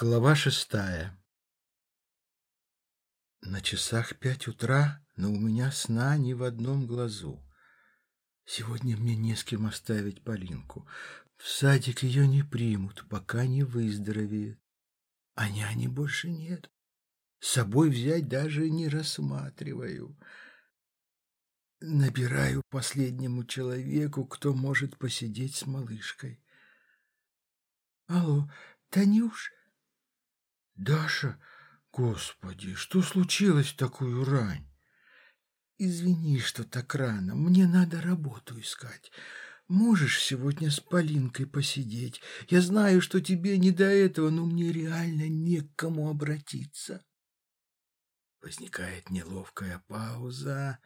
Глава шестая На часах пять утра, но у меня сна ни в одном глазу. Сегодня мне не с кем оставить Полинку. В садик ее не примут, пока не выздоровеет. А няни больше нет. С собой взять даже не рассматриваю. Набираю последнему человеку, кто может посидеть с малышкой. Алло, Танюш, «Даша, господи, что случилось в такую рань?» «Извини, что так рано. Мне надо работу искать. Можешь сегодня с Полинкой посидеть? Я знаю, что тебе не до этого, но мне реально не к кому обратиться». Возникает неловкая пауза.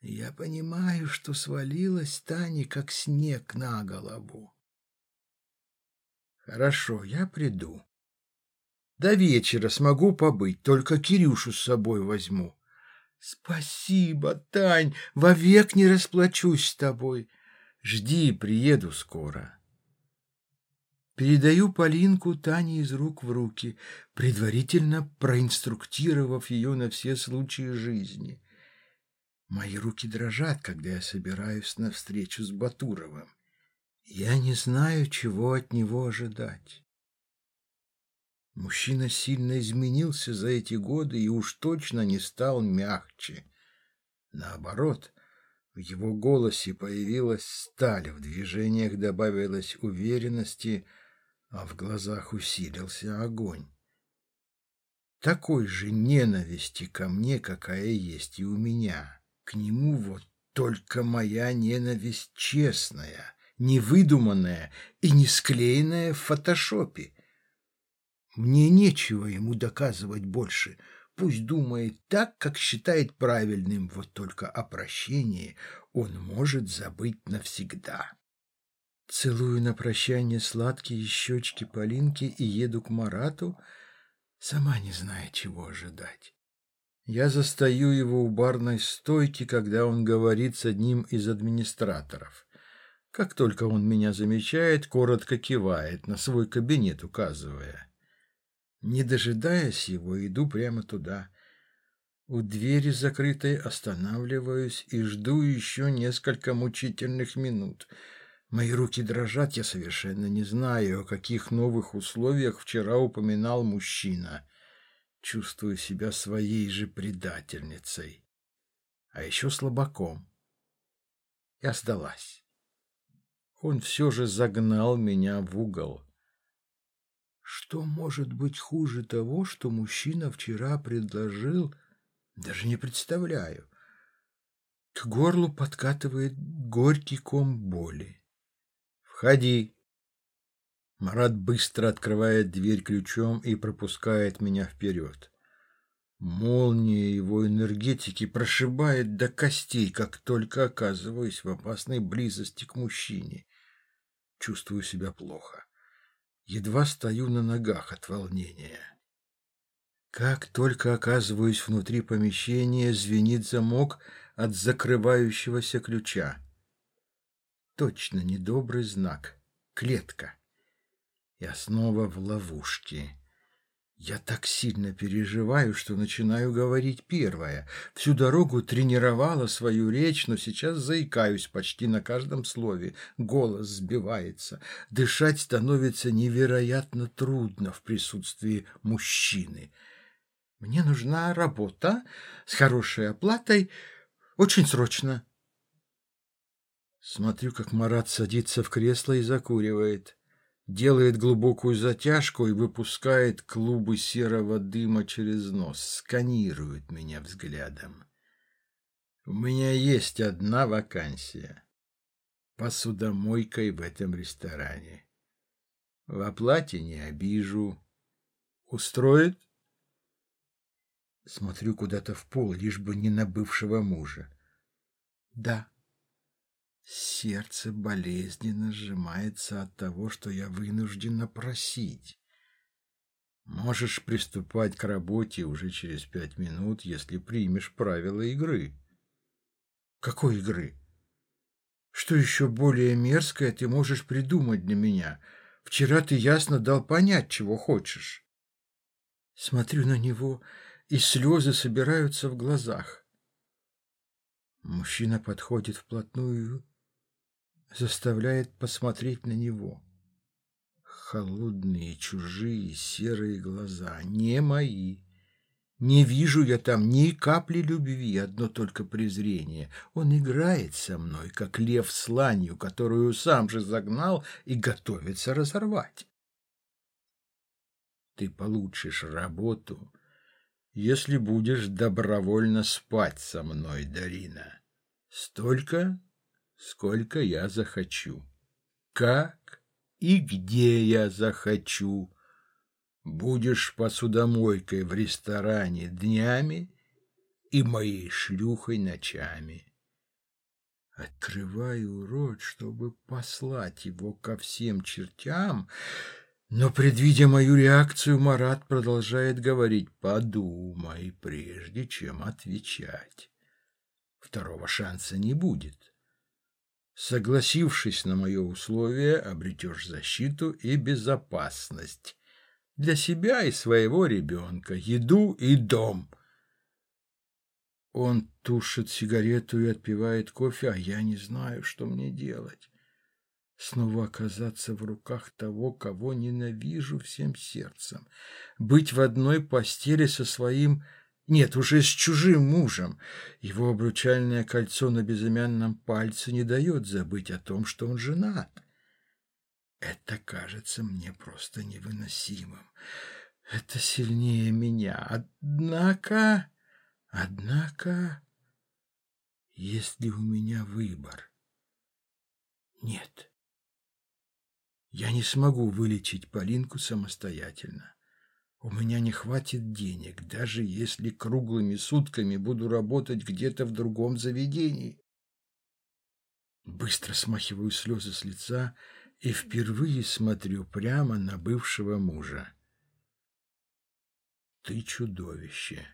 Я понимаю, что свалилась Таня, как снег на голову. «Хорошо, я приду». До вечера смогу побыть, только Кирюшу с собой возьму. Спасибо, Тань, вовек не расплачусь с тобой. Жди, приеду скоро. Передаю Полинку Тане из рук в руки, предварительно проинструктировав ее на все случаи жизни. Мои руки дрожат, когда я собираюсь на встречу с Батуровым. Я не знаю, чего от него ожидать. Мужчина сильно изменился за эти годы и уж точно не стал мягче. Наоборот, в его голосе появилась сталь, в движениях добавилась уверенности, а в глазах усилился огонь. Такой же ненависти ко мне, какая есть и у меня. К нему вот только моя ненависть честная, невыдуманная и не склеенная в фотошопе. Мне нечего ему доказывать больше. Пусть думает так, как считает правильным, вот только о прощении он может забыть навсегда. Целую на прощание сладкие щечки Полинки и еду к Марату, сама не зная, чего ожидать. Я застаю его у барной стойки, когда он говорит с одним из администраторов. Как только он меня замечает, коротко кивает, на свой кабинет указывая. Не дожидаясь его, иду прямо туда. У двери закрытой останавливаюсь и жду еще несколько мучительных минут. Мои руки дрожат, я совершенно не знаю, о каких новых условиях вчера упоминал мужчина. Чувствую себя своей же предательницей. А еще слабаком. Я сдалась. Он все же загнал меня в угол. Что может быть хуже того, что мужчина вчера предложил, даже не представляю. К горлу подкатывает горький ком боли. «Входи!» Марат быстро открывает дверь ключом и пропускает меня вперед. Молния его энергетики прошибает до костей, как только оказываюсь в опасной близости к мужчине. Чувствую себя плохо. Едва стою на ногах от волнения. Как только оказываюсь внутри помещения, звенит замок от закрывающегося ключа. Точно недобрый знак. Клетка. Я снова в ловушке. Я так сильно переживаю, что начинаю говорить первое. Всю дорогу тренировала свою речь, но сейчас заикаюсь почти на каждом слове. Голос сбивается. Дышать становится невероятно трудно в присутствии мужчины. Мне нужна работа с хорошей оплатой, очень срочно. Смотрю, как Марат садится в кресло и закуривает делает глубокую затяжку и выпускает клубы серого дыма через нос, сканирует меня взглядом. У меня есть одна вакансия. Посудомойкой в этом ресторане. В оплате не обижу. Устроит? Смотрю куда-то в пол, лишь бы не на бывшего мужа. Да. Сердце болезненно сжимается от того, что я вынуждена просить. Можешь приступать к работе уже через пять минут, если примешь правила игры. Какой игры? Что еще более мерзкое ты можешь придумать для меня? Вчера ты ясно дал понять, чего хочешь. Смотрю на него, и слезы собираются в глазах. Мужчина подходит вплотную, заставляет посмотреть на него. Холодные, чужие, серые глаза, не мои. Не вижу я там ни капли любви, одно только презрение. Он играет со мной, как лев с ланью, которую сам же загнал и готовится разорвать. Ты получишь работу, если будешь добровольно спать со мной, Дарина. Столько, сколько я захочу. Как и где я захочу. Будешь посудомойкой в ресторане днями и моей шлюхой ночами. Открываю рот, чтобы послать его ко всем чертям, но, предвидя мою реакцию, Марат продолжает говорить «подумай, прежде чем отвечать». Второго шанса не будет. Согласившись на мое условие, обретешь защиту и безопасность для себя и своего ребенка, еду и дом. Он тушит сигарету и отпивает кофе, а я не знаю, что мне делать. Снова оказаться в руках того, кого ненавижу всем сердцем. Быть в одной постели со своим... Нет, уже с чужим мужем. Его обручальное кольцо на безымянном пальце не дает забыть о том, что он женат. Это кажется мне просто невыносимым. Это сильнее меня. Однако... Однако... Есть ли у меня выбор? Нет. Я не смогу вылечить Полинку самостоятельно. У меня не хватит денег, даже если круглыми сутками буду работать где-то в другом заведении. Быстро смахиваю слезы с лица и впервые смотрю прямо на бывшего мужа. Ты чудовище.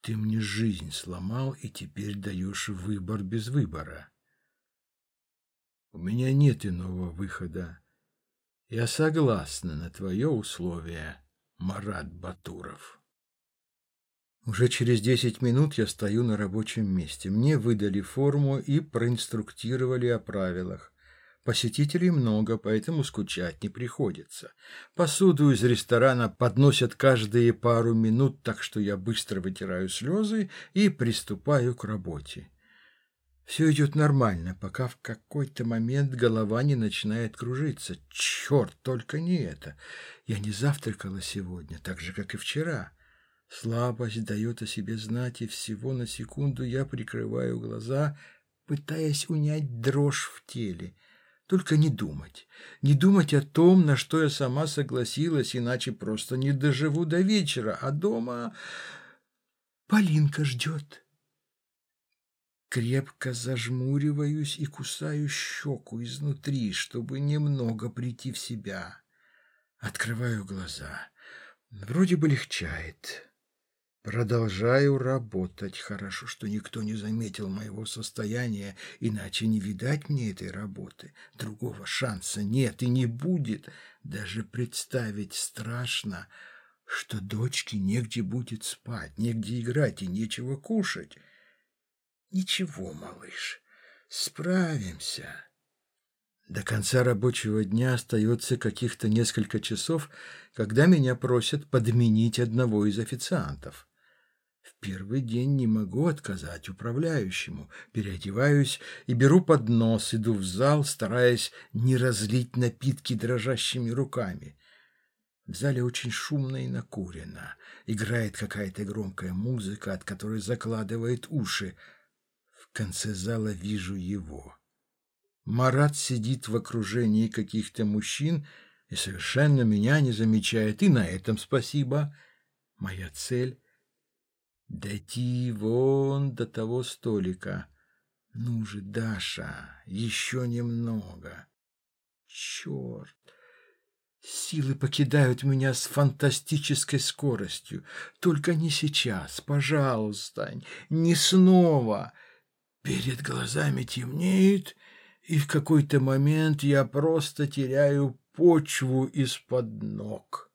Ты мне жизнь сломал и теперь даешь выбор без выбора. У меня нет иного выхода. Я согласна на твое условие, Марат Батуров. Уже через десять минут я стою на рабочем месте. Мне выдали форму и проинструктировали о правилах. Посетителей много, поэтому скучать не приходится. Посуду из ресторана подносят каждые пару минут, так что я быстро вытираю слезы и приступаю к работе. Все идет нормально, пока в какой-то момент голова не начинает кружиться. Черт, только не это. Я не завтракала сегодня, так же, как и вчера. Слабость дает о себе знать, и всего на секунду я прикрываю глаза, пытаясь унять дрожь в теле. Только не думать. Не думать о том, на что я сама согласилась, иначе просто не доживу до вечера, а дома... Полинка ждет. Крепко зажмуриваюсь и кусаю щеку изнутри, чтобы немного прийти в себя. Открываю глаза. Вроде бы легчает. Продолжаю работать. Хорошо, что никто не заметил моего состояния, иначе не видать мне этой работы. Другого шанса нет и не будет. Даже представить страшно, что дочке негде будет спать, негде играть и нечего кушать. Ничего, малыш, справимся. До конца рабочего дня остается каких-то несколько часов, когда меня просят подменить одного из официантов первый день не могу отказать управляющему. Переодеваюсь и беру поднос, иду в зал, стараясь не разлить напитки дрожащими руками. В зале очень шумно и накурено. Играет какая-то громкая музыка, от которой закладывает уши. Конце зала вижу его. Марат сидит в окружении каких-то мужчин и совершенно меня не замечает, и на этом спасибо. Моя цель Дойти вон до того столика. Ну же, Даша, еще немного. Черт! Силы покидают меня с фантастической скоростью. Только не сейчас, пожалуйста, не снова. Перед глазами темнеет, и в какой-то момент я просто теряю почву из-под ног.